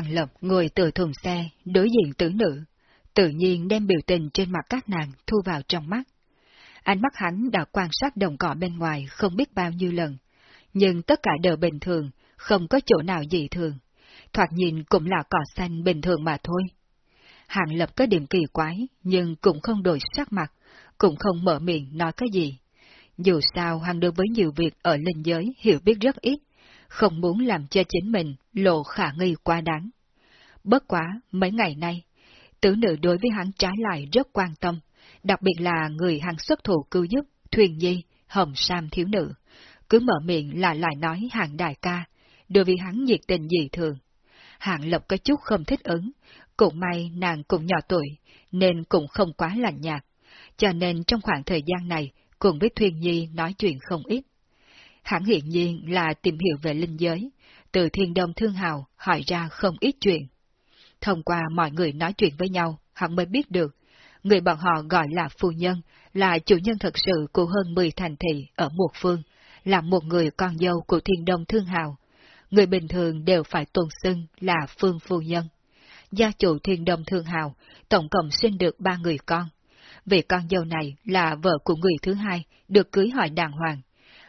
Hàng Lập ngồi từ thùng xe, đối diện tử nữ, tự nhiên đem biểu tình trên mặt các nàng thu vào trong mắt. Ánh mắt hắn đã quan sát đồng cỏ bên ngoài không biết bao nhiêu lần, nhưng tất cả đều bình thường, không có chỗ nào dị thường. Thoạt nhìn cũng là cỏ xanh bình thường mà thôi. Hàng Lập có điểm kỳ quái, nhưng cũng không đổi sắc mặt, cũng không mở miệng nói cái gì. Dù sao hắn đối với nhiều việc ở linh giới hiểu biết rất ít, không muốn làm cho chính mình lộ khả nghi quá đáng. Bất quá, mấy ngày nay, tử nữ đối với hắn trái lại rất quan tâm, đặc biệt là người hắn xuất thủ cứu giúp, thuyền nhi, hồng sam thiếu nữ. Cứ mở miệng là lại nói hàng đại ca, đối với hắn nhiệt tình dị thường. Hạng lộc có chút không thích ứng, cũng may nàng cũng nhỏ tuổi, nên cũng không quá lạnh nhạt, cho nên trong khoảng thời gian này, cùng với Thuyền Nhi nói chuyện không ít. Hẳn hiện nhiên là tìm hiểu về linh giới, từ thiên đông thương hào hỏi ra không ít chuyện. Thông qua mọi người nói chuyện với nhau, hắn mới biết được, người bọn họ gọi là phu nhân, là chủ nhân thật sự của hơn 10 thành thị ở một phương, là một người con dâu của thiên đông thương hào. Người bình thường đều phải tôn xưng là phương phu nhân. Gia chủ thiên đông thương hào, tổng cộng sinh được ba người con. Vị con dâu này là vợ của người thứ hai, được cưới hỏi đàng hoàng.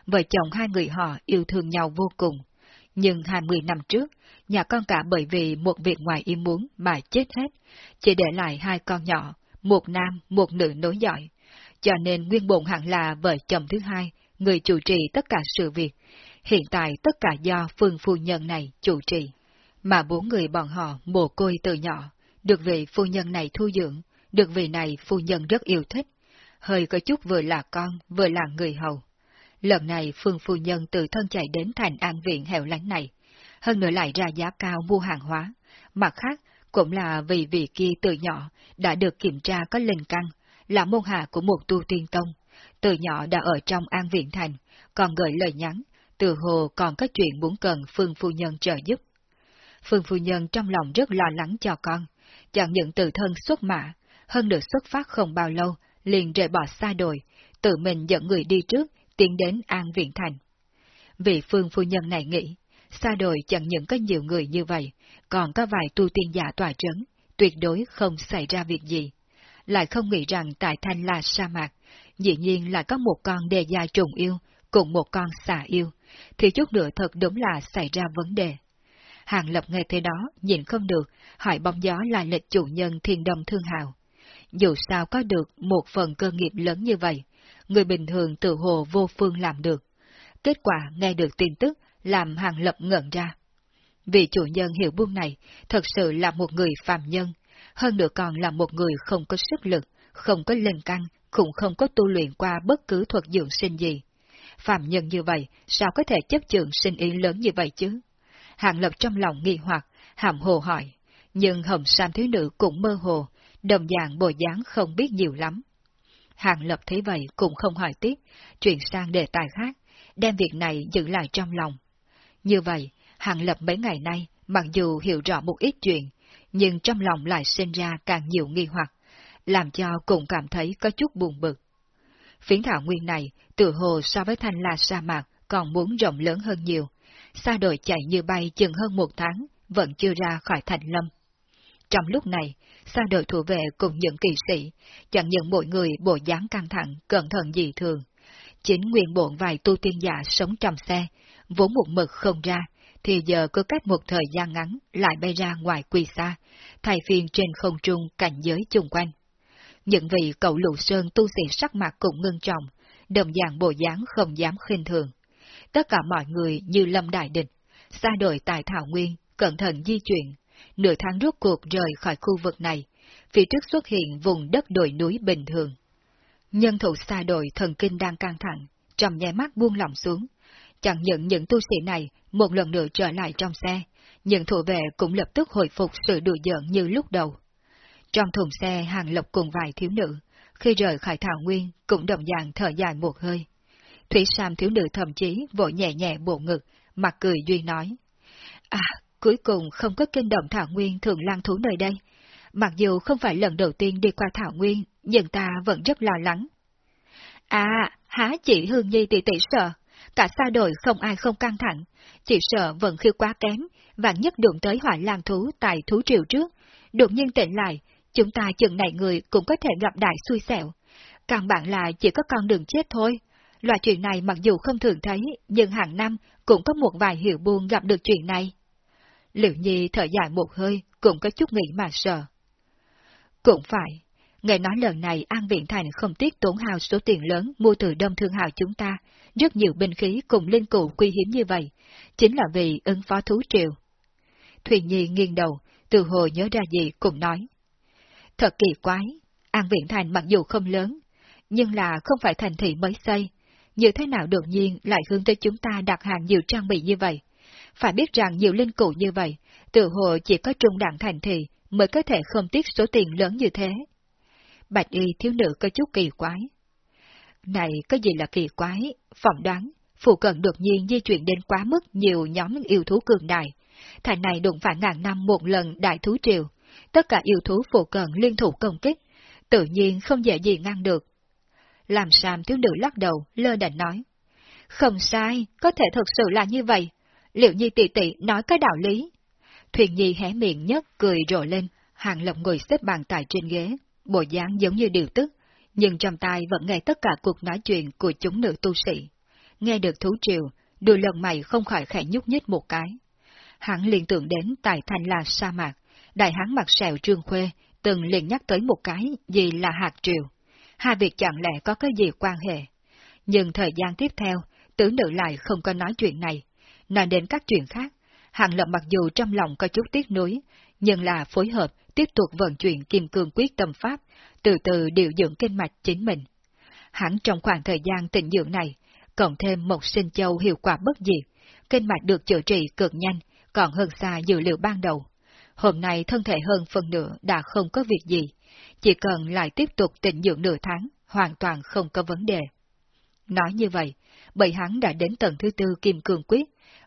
Vợ chồng hai người họ yêu thương nhau vô cùng. Nhưng 20 năm trước, nhà con cả bởi vì một việc ngoài ý muốn mà chết hết, chỉ để lại hai con nhỏ, một nam, một nữ nối dõi. Cho nên nguyên bổn hẳn là vợ chồng thứ hai, người chủ trì tất cả sự việc. Hiện tại tất cả do phương phu nhân này chủ trì. Mà bốn người bọn họ mồ côi từ nhỏ, được vị phu nhân này thu dưỡng, được vị này phu nhân rất yêu thích. Hơi có chút vừa là con, vừa là người hầu. Lần này phương phu nhân từ thân chạy đến thành an viện hẻo lánh này, hơn nữa lại ra giá cao mua hàng hóa. Mặt khác, cũng là vì vị kia từ nhỏ đã được kiểm tra có linh căn, là môn hạ của một tu tiên tông. Từ nhỏ đã ở trong an viện thành, còn gửi lời nhắn, từ hồ còn có chuyện muốn cần Phương Phu Nhân trợ giúp. Phương Phu Nhân trong lòng rất lo lắng cho con, chẳng những tự thân xuất mã, hơn được xuất phát không bao lâu, liền rời bỏ xa đồi, tự mình dẫn người đi trước, tiến đến An Viện Thành. Vị Phương Phu Nhân này nghĩ, xa đồi chẳng những có nhiều người như vậy, còn có vài tu tiên giả tòa trấn, tuyệt đối không xảy ra việc gì. Lại không nghĩ rằng tại Thanh là sa mạc, dĩ nhiên là có một con đề gia trùng yêu, cùng một con xà yêu, thì chút nữa thật đúng là xảy ra vấn đề. Hàng Lập nghe thế đó, nhìn không được, hỏi bóng gió là lịch chủ nhân thiên đồng thương hào. Dù sao có được một phần cơ nghiệp lớn như vậy, người bình thường tự hồ vô phương làm được. Kết quả nghe được tin tức làm Hàng Lập ngẩn ra. Vị chủ nhân hiểu buông này thật sự là một người phàm nhân, hơn nữa còn là một người không có sức lực, không có linh căn, cũng không có tu luyện qua bất cứ thuật dưỡng sinh gì. Phạm nhân như vậy, sao có thể chấp trường sinh ý lớn như vậy chứ? Hạng lập trong lòng nghi hoặc, hàm hồ hỏi, nhưng hồng sam thiếu nữ cũng mơ hồ, đồng dạng bộ dáng không biết nhiều lắm. Hàng lập thấy vậy cũng không hỏi tiếp, chuyển sang đề tài khác, đem việc này giữ lại trong lòng. Như vậy, hàng lập mấy ngày nay, mặc dù hiểu rõ một ít chuyện, nhưng trong lòng lại sinh ra càng nhiều nghi hoặc, làm cho cũng cảm thấy có chút buồn bực. Phiến thảo nguyên này, tự hồ so với thanh la sa mạc, còn muốn rộng lớn hơn nhiều. Xa đội chạy như bay chừng hơn một tháng, vẫn chưa ra khỏi thành lâm. Trong lúc này, sang đội thủ vệ cùng những kỳ sĩ, chẳng những mỗi người bộ dáng căng thẳng, cẩn thận dị thường. Chính nguyên bộn vài tu tiên giả sống trong xe, vốn một mực không ra, thì giờ cứ cách một thời gian ngắn lại bay ra ngoài quỳ xa, thay phiên trên không trung cảnh giới chung quanh. Những vị cậu lụ sơn tu sĩ sắc mặt cũng ngưng trọng, đồng dạng bộ dáng không dám khinh thường. Tất cả mọi người như lâm đại địch, xa đội tại Thảo Nguyên, cẩn thận di chuyển, nửa tháng rốt cuộc rời khỏi khu vực này, phía trước xuất hiện vùng đất đồi núi bình thường. Nhân thủ xa đội thần kinh đang căng thẳng, trong nháy mắt buông lỏng xuống. Chẳng những những tu sĩ này một lần nữa trở lại trong xe, những thủ vệ cũng lập tức hồi phục sự đùa giỡn như lúc đầu. Trong thùng xe hàng lộc cùng vài thiếu nữ, khi rời khỏi thảo nguyên cũng đồng dạng thở dài một hơi. Thủy Sam thiếu nữ thậm chí vội nhẹ nhẹ bộ ngực, mặt cười duy nói. À, cuối cùng không có kinh động thảo nguyên thường lang thú nơi đây. Mặc dù không phải lần đầu tiên đi qua thảo nguyên, nhưng ta vẫn rất lo lắng. À, há chỉ Hương Nhi tỷ tỷ sợ, cả xa đội không ai không căng thẳng, chỉ sợ vận khiêu quá kém, vạn nhất đụng tới hỏa lang thú tại thú triều trước, đột nhiên tỉnh lại, chúng ta chừng này người cũng có thể gặp đại xui xẻo. Càng bạn là chỉ có con đường chết thôi. Loại chuyện này mặc dù không thường thấy, nhưng hàng năm cũng có một vài hiệu buôn gặp được chuyện này. Liệu Nhi thở dài một hơi, cũng có chút nghĩ mà sợ. Cũng phải, nghe nói lần này An Viện Thành không tiếc tốn hao số tiền lớn mua từ đông thương hào chúng ta, rất nhiều binh khí cùng linh cụ quý hiếm như vậy, chính là vì ứng phó thú triều. Thuyền Nhi nghiêng đầu, từ hồ nhớ ra gì cũng nói. Thật kỳ quái, An Viện Thành mặc dù không lớn, nhưng là không phải thành thị mới xây, như thế nào đột nhiên lại hướng tới chúng ta đặt hàng nhiều trang bị như vậy? Phải biết rằng nhiều linh cụ như vậy, tự hồ chỉ có trung đẳng thành thị mới có thể không tiếc số tiền lớn như thế. Bạch y thiếu nữ có chút kỳ quái. Này có gì là kỳ quái, phỏng đoán, phụ cận đột nhiên di chuyển đến quá mức nhiều nhóm yêu thú cường đại. Thành này đụng phải ngàn năm một lần đại thú triều, tất cả yêu thú phụ cận liên thủ công kích, tự nhiên không dễ gì ngăn được. Làm Sam thiếu nữ lắc đầu, lơ đành nói. Không sai, có thể thật sự là như vậy. Liệu Nhi tỷ tỷ nói cái đạo lý? Thuyền Nhi hé miệng nhất cười rộ lên, hàng lộng ngồi xếp bàn tại trên ghế, bộ dáng giống như điều tức, nhưng trong tai vẫn nghe tất cả cuộc nói chuyện của chúng nữ tu sĩ. Nghe được thú triều, đôi lần mày không khỏi khẽ nhúc nhích một cái. Hắn liền tưởng đến tại thành là sa mạc, đại hán mặt sẹo trương khuê, từng liền nhắc tới một cái gì là hạt triều. Hai việc chẳng lẽ có cái gì quan hệ. Nhưng thời gian tiếp theo, tứ nữ lại không có nói chuyện này. Nói đến các chuyện khác, Hàng Lập mặc dù trong lòng có chút tiếc nuối, nhưng là phối hợp tiếp tục vận chuyển kim cương quyết tâm pháp, từ từ điều dưỡng kinh mạch chính mình. Hẳn trong khoảng thời gian tịnh dưỡng này, cộng thêm một sinh châu hiệu quả bất diệt, kinh mạch được chữa trị cực nhanh, còn hơn xa dự liệu ban đầu. Hôm nay thân thể hơn phần nửa đã không có việc gì, chỉ cần lại tiếp tục tịnh dưỡng nửa tháng, hoàn toàn không có vấn đề. Nói như vậy, bởi hắn đã đến tầng thứ tư kim cương quyết,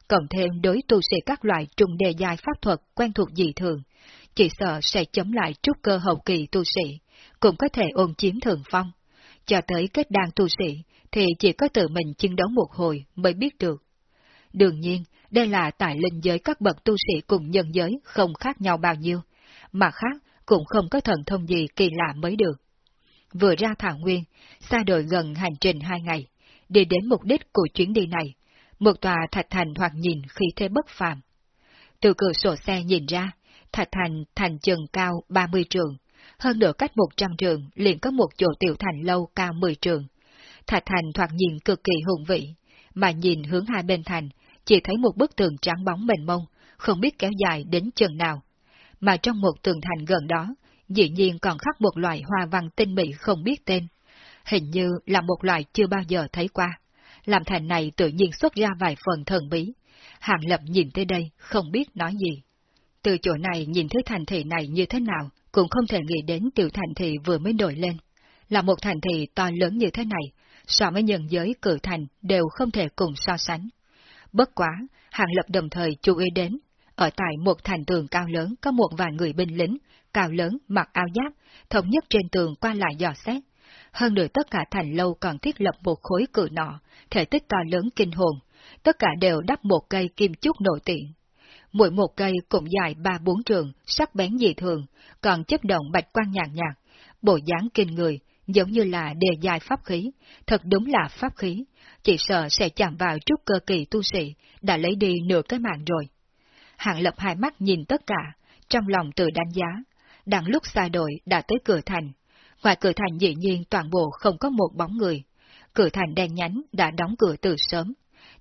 cộng thêm đối tu sĩ các loại trùng đề dài pháp thuật quen thuộc dị thường, chỉ sợ sẽ chống lại trúc cơ hậu kỳ tu sĩ, cũng có thể ôn chiếm thường phong. Cho tới kết đàn tu sĩ, thì chỉ có tự mình chiến đấu một hồi mới biết được. Đương nhiên, đây là tại linh giới các bậc tu sĩ cùng nhân giới không khác nhau bao nhiêu, mà khác cũng không có thần thông gì kỳ lạ mới được. Vừa ra thảo nguyên, xa đội gần hành trình hai ngày, đi đến mục đích của chuyến đi này, một tòa thạch thành hoặc nhìn khí thế bất phàm. Từ cửa sổ xe nhìn ra, thạch thành thành chừng cao 30 trường, hơn nữa cách 100 trường liền có một chỗ tiểu thành lâu cao 10 trường. Thạch thành thoạt nhìn cực kỳ hùng vĩ, mà nhìn hướng hai bên thành, chỉ thấy một bức tường trắng bóng mềm mông, không biết kéo dài đến chừng nào. Mà trong một tường thành gần đó, dĩ nhiên còn khắc một loại hoa văn tinh mỹ không biết tên. Hình như là một loại chưa bao giờ thấy qua làm thành này tự nhiên xuất ra vài phần thần bí. Hàng Lập nhìn tới đây, không biết nói gì. Từ chỗ này nhìn thấy thành thị này như thế nào, cũng không thể nghĩ đến tiểu thành thị vừa mới nổi lên. Là một thành thị to lớn như thế này, so với nhân giới cử thành đều không thể cùng so sánh. Bất quá, Hàng Lập đồng thời chú ý đến, ở tại một thành tường cao lớn có một vài người binh lính, cao lớn, mặc áo giáp, thống nhất trên tường qua lại dò xét, hơn nữa tất cả thành lâu còn thiết lập một khối cự nọ, thể tích to lớn kinh hồn, tất cả đều đắp một cây kim chúc nổi tiện. Mỗi một cây cũng dài ba bốn trường, sắc bén dị thường, còn chấp động bạch quang nhàn nhạt, bộ dáng kinh người, giống như là đề dài pháp khí, thật đúng là pháp khí, chỉ sợ sẽ chạm vào chút cơ kỳ tu sĩ, đã lấy đi nửa cái mạng rồi. Hạng lập hai mắt nhìn tất cả, trong lòng tự đánh giá, đằng lúc xa đội đã tới cửa thành, Ngoài cửa thành dĩ nhiên toàn bộ không có một bóng người. Cửa thành đen nhánh đã đóng cửa từ sớm.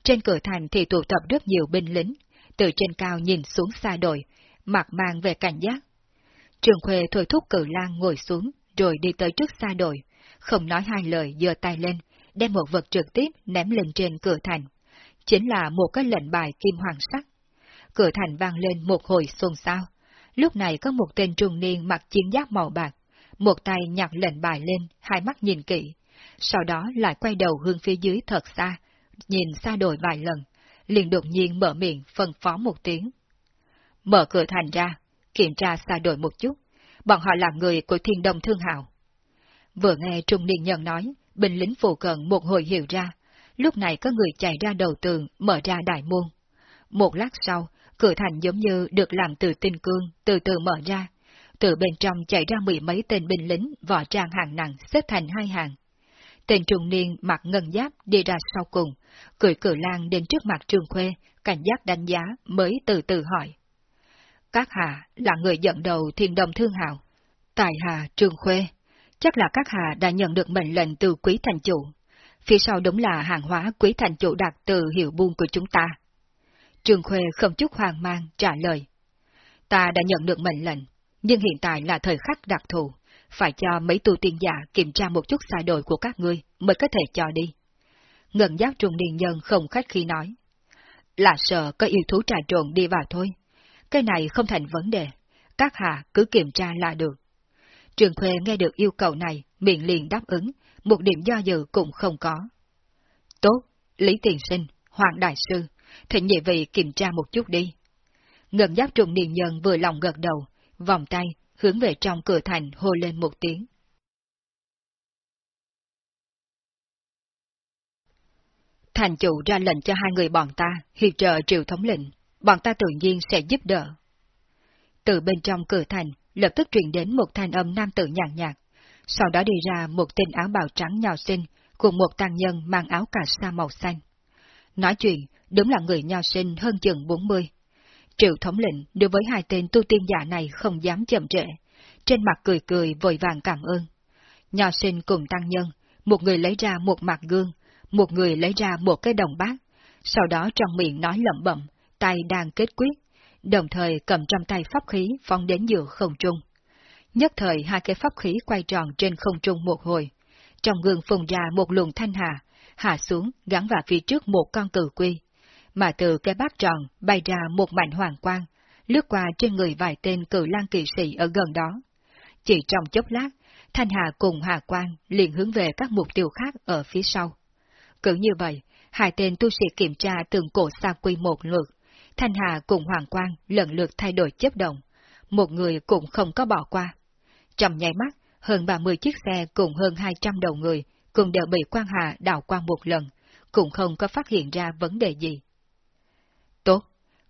Trên cửa thành thì tụ tập rất nhiều binh lính, từ trên cao nhìn xuống xa đội, mặt mang về cảnh giác. Trường Khuê thôi thúc cử lang ngồi xuống, rồi đi tới trước xa đội, không nói hai lời giơ tay lên, đem một vật trực tiếp ném lên trên cửa thành. Chính là một cái lệnh bài kim hoàng sắc. Cửa thành vang lên một hồi xôn xao. Lúc này có một tên trung niên mặc chiến giáp màu bạc, một tay nhặt lệnh bài lên, hai mắt nhìn kỹ, sau đó lại quay đầu hướng phía dưới thật xa, nhìn xa đổi vài lần, liền đột nhiên mở miệng phân phó một tiếng. Mở cửa thành ra, kiểm tra xa đổi một chút, bọn họ là người của thiên đồng thương hào. Vừa nghe Trung Niên Nhân nói, binh lính phụ cận một hồi hiểu ra, lúc này có người chạy ra đầu tường, mở ra đại môn. Một lát sau, cửa thành giống như được làm từ tinh cương, từ từ mở ra. Từ bên trong chạy ra mười mấy tên binh lính, võ trang hàng nặng xếp thành hai hàng. Tên trung niên mặc ngân giáp đi ra sau cùng, cười cử lan đến trước mặt Trương Khuê, cảnh giác đánh giá mới từ từ hỏi. Các hạ là người dẫn đầu thiên đồng thương hào. Tài hà Trương Khuê, chắc là các hạ đã nhận được mệnh lệnh từ quý thành chủ. Phía sau đúng là hàng hóa quý thành chủ đặt từ hiệu buôn của chúng ta. Trương Khuê không chút hoang mang trả lời. Ta đã nhận được mệnh lệnh, nhưng hiện tại là thời khắc đặc thù, phải cho mấy tu tiên giả kiểm tra một chút sai đổi của các ngươi mới có thể cho đi. Ngân giáo trung niên nhân không khách khi nói. Là sợ có yêu thú trà trộn đi vào thôi. Cái này không thành vấn đề. Các hạ cứ kiểm tra là được. Trường Khuê nghe được yêu cầu này, miệng liền đáp ứng, một điểm do dự cũng không có. Tốt, Lý Tiền Sinh, Hoàng Đại Sư, thỉnh nhị vị kiểm tra một chút đi. Ngân giáp trùng niên nhân vừa lòng gật đầu, vòng tay, hướng về trong cửa thành hô lên một tiếng. Thành chủ ra lệnh cho hai người bọn ta hiệp trợ triệu thống lệnh, bọn ta tự nhiên sẽ giúp đỡ. Từ bên trong cửa thành, lập tức truyền đến một thanh âm nam tử nhàn nhạt, sau đó đi ra một tên áo bào trắng nhỏ xinh, cùng một tăng nhân mang áo cà sa màu xanh. Nói chuyện, đúng là người nho sinh hơn chừng 40. Triệu thống lĩnh đối với hai tên tu tiên giả này không dám chậm trễ, trên mặt cười cười vội vàng cảm ơn. Nho sinh cùng tăng nhân, một người lấy ra một mặt gương, một người lấy ra một cái đồng bát, sau đó trong miệng nói lẩm bẩm, tay đang kết quyết, đồng thời cầm trong tay pháp khí phóng đến giữa không trung. Nhất thời hai cái pháp khí quay tròn trên không trung một hồi, trong gương phùng ra một luồng thanh hà, hạ xuống gắn vào phía trước một con cử quy, mà từ cái bát tròn bay ra một mảnh hoàng quang, lướt qua trên người vài tên cử lang kỵ sĩ ở gần đó. Chỉ trong chốc lát, thanh hà cùng hà quang liền hướng về các mục tiêu khác ở phía sau. Cứ như vậy, hai tên tu sĩ kiểm tra từng cổ xa quy một lượt, thanh hà cùng hoàng quang lần lượt thay đổi chấp động, một người cũng không có bỏ qua. Trong nháy mắt, hơn 30 chiếc xe cùng hơn 200 đầu người cùng đều bị quan hà đào quang một lần, cũng không có phát hiện ra vấn đề gì.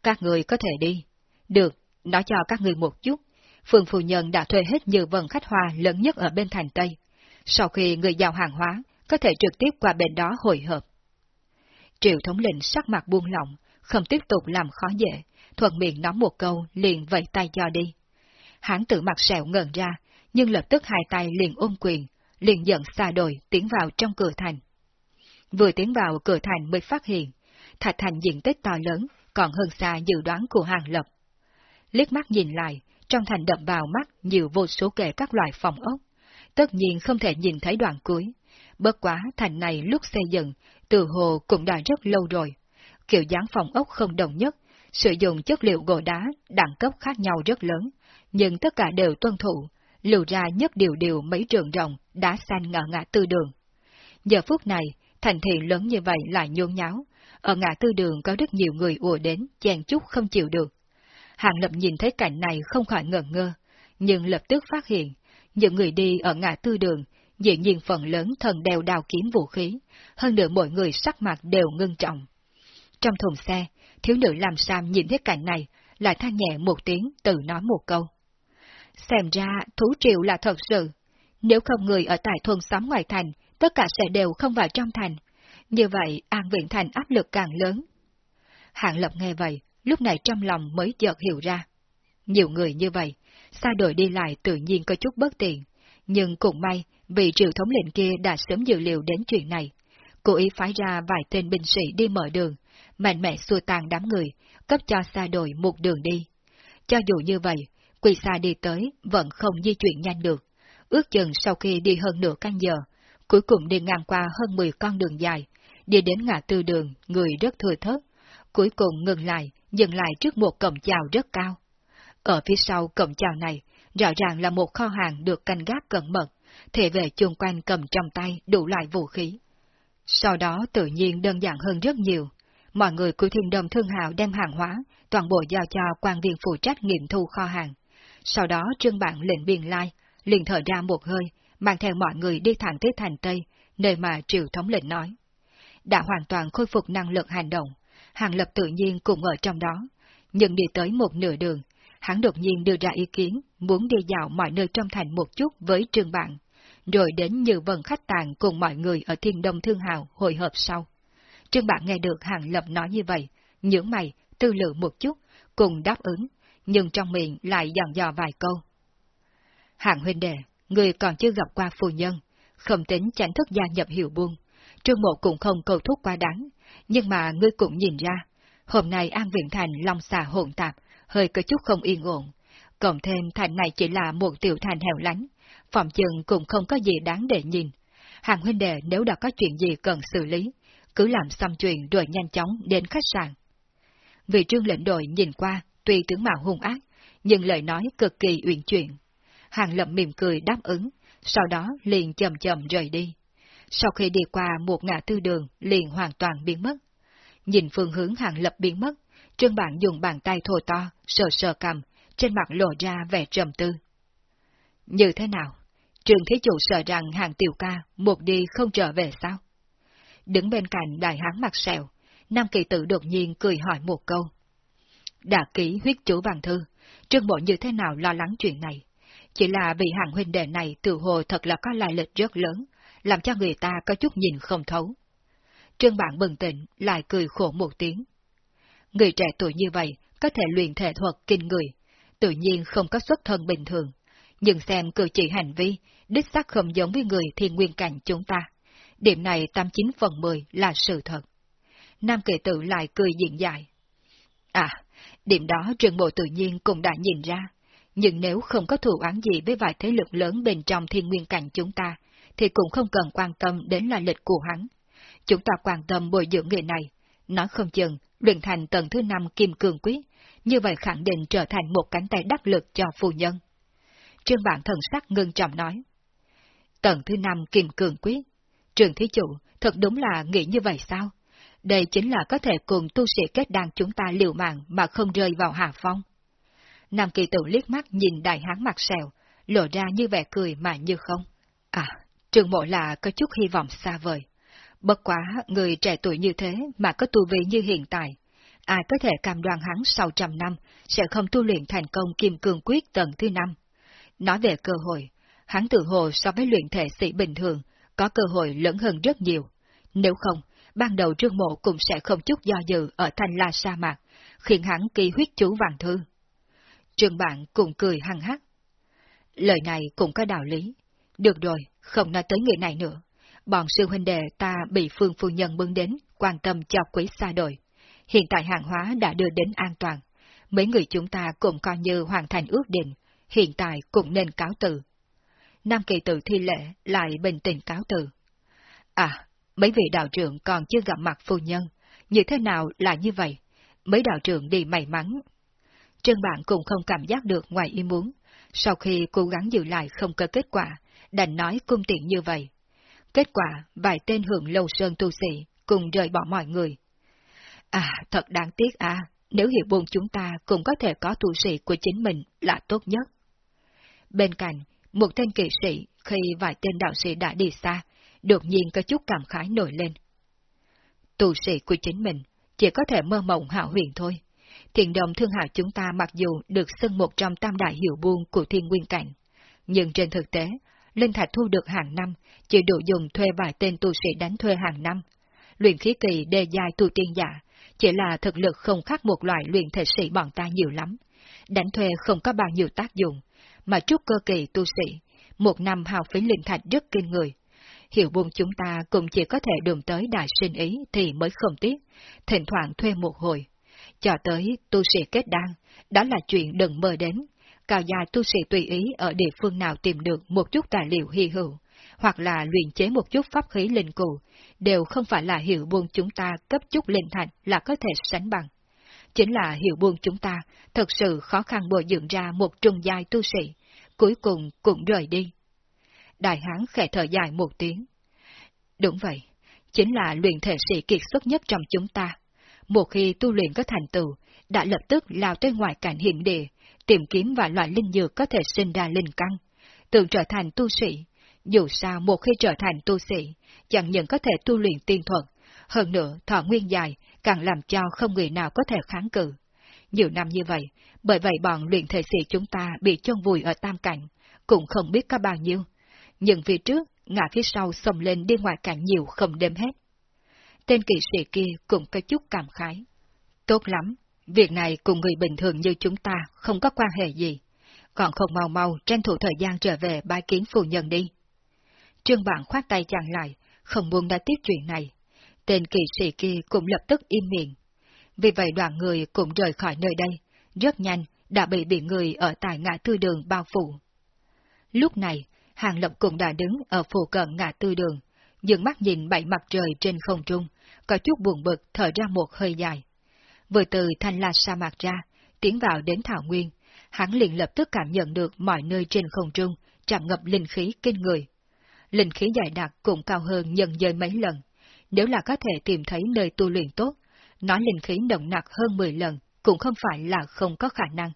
Các người có thể đi. Được, nói cho các người một chút. Phương Phu Nhân đã thuê hết nhiều vần khách hoa lớn nhất ở bên thành Tây. Sau khi người giao hàng hóa, có thể trực tiếp qua bên đó hồi hợp. Triệu thống lĩnh sắc mặt buông lỏng, không tiếp tục làm khó dễ, thuận miệng nói một câu liền vẫy tay cho đi. Hán tử mặt sẹo ngẩn ra, nhưng lập tức hai tay liền ôm quyền, liền dẫn xa đồi tiến vào trong cửa thành. Vừa tiến vào cửa thành mới phát hiện, thạch thành diện tích to lớn, còn hơn xa dự đoán của hàng lập. Liếc mắt nhìn lại, trong thành đậm vào mắt nhiều vô số kể các loại phòng ốc. Tất nhiên không thể nhìn thấy đoạn cuối. Bất quá thành này lúc xây dựng, từ hồ cũng đã rất lâu rồi. Kiểu dáng phòng ốc không đồng nhất, sử dụng chất liệu gỗ đá, đẳng cấp khác nhau rất lớn, nhưng tất cả đều tuân thủ, lưu ra nhất điều điều mấy trường rộng, đá xanh ngã ngã tư đường. Giờ phút này, thành thị lớn như vậy lại nhôn nháo, ở ngã tư đường có rất nhiều người ùa đến, chèn chút không chịu được. Hàng Lập nhìn thấy cảnh này không khỏi ngẩn ngơ, nhưng lập tức phát hiện, những người đi ở ngã tư đường, dĩ nhiên phần lớn thần đều đào kiếm vũ khí, hơn nữa mọi người sắc mặt đều ngưng trọng. Trong thùng xe, thiếu nữ làm Sam nhìn thấy cảnh này, lại than nhẹ một tiếng tự nói một câu. Xem ra thú triệu là thật sự. Nếu không người ở tại thôn xóm ngoài thành, tất cả sẽ đều không vào trong thành. Như vậy, An Viện Thành áp lực càng lớn. Hạng Lập nghe vậy, lúc này trong lòng mới chợt hiểu ra. Nhiều người như vậy, xa đổi đi lại tự nhiên có chút bất tiện. Nhưng cũng may, vì triệu thống lệnh kia đã sớm dự liệu đến chuyện này. Cố ý phái ra vài tên binh sĩ đi mở đường, mạnh mẽ xua tan đám người, cấp cho xa đổi một đường đi. Cho dù như vậy, quỳ xa đi tới vẫn không di chuyển nhanh được. Ước chừng sau khi đi hơn nửa canh giờ, cuối cùng đi ngang qua hơn 10 con đường dài, đi đến ngã tư đường, người rất thừa thớt, cuối cùng ngừng lại, dừng lại trước một cổng chào rất cao. Ở phía sau cổng chào này, rõ ràng là một kho hàng được canh gác cẩn mật, thể vệ chung quanh cầm trong tay đủ loại vũ khí. Sau đó tự nhiên đơn giản hơn rất nhiều. Mọi người của thiên đồng thương hào đem hàng hóa, toàn bộ giao cho quan viên phụ trách nghiệm thu kho hàng. Sau đó trương bạn lệnh biên lai, liền thở ra một hơi, mang theo mọi người đi thẳng tới thành Tây, nơi mà triệu thống lệnh nói. Đã hoàn toàn khôi phục năng lực hành động, hàng lập tự nhiên cũng ở trong đó, nhưng đi tới một nửa đường, hắn đột nhiên đưa ra ý kiến muốn đi dạo mọi nơi trong thành một chút với trương bạn, rồi đến như vần khách tàn cùng mọi người ở thiên đông thương hào hội hợp sau. Trương bạn nghe được hàng lập nói như vậy, những mày, tư lự một chút, cùng đáp ứng, nhưng trong miệng lại dặn dò vài câu. Hạng huynh đệ, người còn chưa gặp qua phu nhân, không tính tránh thức gia nhập hiệu buông. Trương mộ cũng không cầu thúc quá đáng, nhưng mà ngươi cũng nhìn ra, hôm nay An Viện Thành long xà hỗn tạp, hơi có chút không yên ổn. Cộng thêm thành này chỉ là một tiểu thành hẻo lánh, phòng chừng cũng không có gì đáng để nhìn. Hàng huynh đệ nếu đã có chuyện gì cần xử lý, cứ làm xong chuyện rồi nhanh chóng đến khách sạn. Vị trương lệnh đội nhìn qua, tuy tướng mạo hung ác, nhưng lời nói cực kỳ uyển chuyển. Hàng lập mỉm cười đáp ứng, sau đó liền chậm chậm rời đi. Sau khi đi qua một ngã tư đường, liền hoàn toàn biến mất. Nhìn phương hướng hàng lập biến mất, Trương Bạn dùng bàn tay thô to, sờ sờ cầm, trên mặt lộ ra vẻ trầm tư. Như thế nào? Trương Thí Chủ sợ rằng hàng tiểu ca một đi không trở về sao? Đứng bên cạnh đại hán mặt sẹo, Nam Kỳ Tử đột nhiên cười hỏi một câu. Đã ký huyết chủ vàng thư, Trương Bộ như thế nào lo lắng chuyện này? Chỉ là vì hàng huynh đệ này tự hồ thật là có lai lịch rất lớn, làm cho người ta có chút nhìn không thấu. Trương Bạn bừng tỉnh, lại cười khổ một tiếng. Người trẻ tuổi như vậy, có thể luyện thể thuật kinh người, tự nhiên không có xuất thân bình thường, nhưng xem cử chỉ hành vi, đích xác không giống với người thiên nguyên cảnh chúng ta. Điểm này 89 phần 10 là sự thật. Nam kỳ tử lại cười diện dài. À, điểm đó trường bộ tự nhiên cũng đã nhìn ra, nhưng nếu không có thù án gì với vài thế lực lớn bên trong thiên nguyên cảnh chúng ta, thì cũng không cần quan tâm đến là lịch của hắn. Chúng ta quan tâm bồi dưỡng người này, nói không chừng luyện thành tầng thứ năm kim cường quyết, như vậy khẳng định trở thành một cánh tay đắc lực cho phu nhân. Trương bản thần sắc ngưng trọng nói. Tầng thứ năm kim cường quyết, trường thí chủ thật đúng là nghĩ như vậy sao? Đây chính là có thể cùng tu sĩ kết đan chúng ta liều mạng mà không rơi vào hạ phong. Nam kỳ tử liếc mắt nhìn đại hán mặt sẹo, lộ ra như vẻ cười mà như không. À, trường mộ là có chút hy vọng xa vời. Bất quá, người trẻ tuổi như thế mà có tu vi như hiện tại, ai có thể cam đoan hắn sau trăm năm sẽ không tu luyện thành công kim cương quyết tầng thứ năm. Nói về cơ hội, hắn tự hồ so với luyện thể sĩ bình thường, có cơ hội lớn hơn rất nhiều. Nếu không, ban đầu trương mộ cũng sẽ không chút do dự ở thanh la sa mạc, khiến hắn kỳ huyết chú vàng thư. Trương bạn cùng cười hăng hắc. Lời này cũng có đạo lý. Được rồi, không nói tới người này nữa. Bọn sư huynh đệ ta bị phương phu nhân bưng đến, quan tâm cho quý xa đội. Hiện tại hàng hóa đã đưa đến an toàn. Mấy người chúng ta cũng coi như hoàn thành ước định, hiện tại cũng nên cáo từ. Nam kỳ tử thi lễ lại bình tĩnh cáo từ. À, mấy vị đạo trưởng còn chưa gặp mặt phu nhân, như thế nào là như vậy? Mấy đạo trưởng đi may mắn. Trương bạn cũng không cảm giác được ngoài ý muốn, sau khi cố gắng giữ lại không có kết quả, đành nói cung tiện như vậy. Kết quả, vài tên hưởng lâu sơn tu sĩ cùng rời bỏ mọi người. À, thật đáng tiếc à, nếu hiệu buồn chúng ta cũng có thể có tu sĩ của chính mình là tốt nhất. Bên cạnh, một tên kỵ sĩ khi vài tên đạo sĩ đã đi xa, đột nhiên có chút cảm khái nổi lên. Tu sĩ của chính mình chỉ có thể mơ mộng hảo huyền thôi. Thiền đồng thương hảo chúng ta mặc dù được xưng một trong tam đại hiệu buôn của thiên nguyên cảnh, nhưng trên thực tế, linh thạch thu được hàng năm chỉ đủ dùng thuê vài tên tu sĩ đánh thuê hàng năm. Luyện khí kỳ đề dài tu tiên giả, chỉ là thực lực không khác một loại luyện thể sĩ bọn ta nhiều lắm. Đánh thuê không có bao nhiêu tác dụng, mà chút cơ kỳ tu sĩ, một năm hào phí linh thạch rất kinh người. Hiệu buôn chúng ta cũng chỉ có thể đường tới đại sinh ý thì mới không tiếc, thỉnh thoảng thuê một hồi. Cho tới tu sĩ kết đan, đó là chuyện đừng mơ đến. Cao dài tu sĩ tùy ý ở địa phương nào tìm được một chút tài liệu hy hữu, hoặc là luyện chế một chút pháp khí linh cụ, đều không phải là hiệu buôn chúng ta cấp chút linh thành là có thể sánh bằng. Chính là hiệu buôn chúng ta thật sự khó khăn bồi dưỡng ra một trung giai tu sĩ, cuối cùng cũng rời đi. Đại hán khẽ thở dài một tiếng. Đúng vậy, chính là luyện thể sĩ kiệt xuất nhất trong chúng ta. Một khi tu luyện có thành tựu, đã lập tức lao tới ngoài cảnh hiểm địa, tìm kiếm vài loại linh dược có thể sinh ra linh căn, tự trở thành tu sĩ. Dù sao một khi trở thành tu sĩ, chẳng những có thể tu luyện tiên thuật, hơn nữa thọ nguyên dài càng làm cho không người nào có thể kháng cự. Nhiều năm như vậy, bởi vậy bọn luyện thể sĩ chúng ta bị chôn vùi ở tam cảnh, cũng không biết có bao nhiêu. Nhưng phía trước, ngã phía sau xông lên đi ngoài cảnh nhiều không đếm hết. Tên kỵ sĩ kia cũng có chút cảm khái. Tốt lắm, việc này cùng người bình thường như chúng ta không có quan hệ gì. Còn không mau mau tranh thủ thời gian trở về bái kiến phu nhân đi. Trương Bạn khoát tay chàng lại, không muốn đã tiếp chuyện này. Tên kỳ sĩ kia cũng lập tức im miệng. Vì vậy đoàn người cũng rời khỏi nơi đây, rất nhanh đã bị bị người ở tại ngã tư đường bao phủ. Lúc này, Hàng Lập cũng đã đứng ở phủ cận ngã tư đường, dựng mắt nhìn bảy mặt trời trên không trung, có chút buồn bực thở ra một hơi dài. Vừa từ thanh la sa mạc ra, tiến vào đến Thảo Nguyên, hắn liền lập tức cảm nhận được mọi nơi trên không trung tràn ngập linh khí kinh người. Linh khí dài đặc cũng cao hơn nhân giới mấy lần. Nếu là có thể tìm thấy nơi tu luyện tốt, nói linh khí nồng nặc hơn 10 lần cũng không phải là không có khả năng.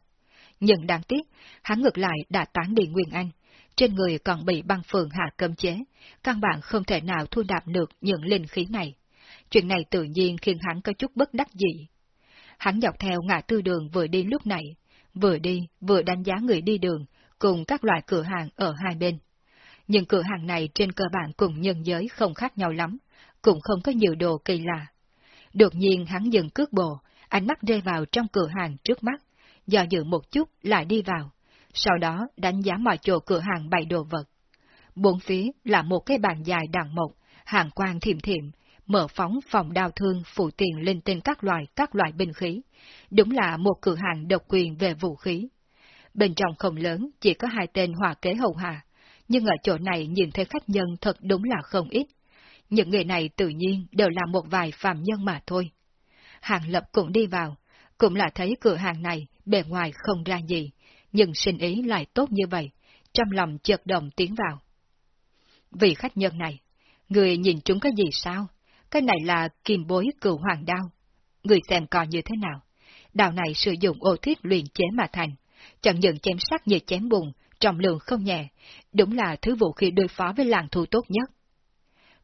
Nhưng đáng tiếc, hắn ngược lại đã tán đi Nguyên Anh, trên người còn bị băng phường hạ cấm chế, căn bản không thể nào thu nạp được những linh khí này. Chuyện này tự nhiên khiến hắn có chút bất đắc dĩ. Hắn dọc theo ngã tư đường vừa đi lúc này, vừa đi vừa đánh giá người đi đường, cùng các loại cửa hàng ở hai bên. những cửa hàng này trên cơ bản cùng nhân giới không khác nhau lắm, cũng không có nhiều đồ kỳ lạ. Đột nhiên hắn dừng cước bộ, ánh mắt rơi vào trong cửa hàng trước mắt, do dự một chút lại đi vào, sau đó đánh giá mọi chỗ cửa hàng bày đồ vật. Bốn phía là một cái bàn dài đằng mộc, hàng quang thiềm thiểm, mở phóng phòng đào thương phụ tiền lên tên các loại các loại binh khí. Đúng là một cửa hàng độc quyền về vũ khí. Bên trong không lớn, chỉ có hai tên hòa kế hầu hạ, nhưng ở chỗ này nhìn thấy khách nhân thật đúng là không ít. Những người này tự nhiên đều là một vài phàm nhân mà thôi. Hàng Lập cũng đi vào, cũng là thấy cửa hàng này bề ngoài không ra gì, nhưng sinh ý lại tốt như vậy, trong lòng chợt động tiến vào. Vị khách nhân này, người nhìn chúng cái gì sao? Cái này là kim bối cửu hoàng đao. Người xem coi như thế nào. Đao này sử dụng ô thiết luyện chế mà thành, chẳng những chém sắc như chém bùn, trọng lượng không nhẹ, đúng là thứ vũ khí đối phó với làng thu tốt nhất.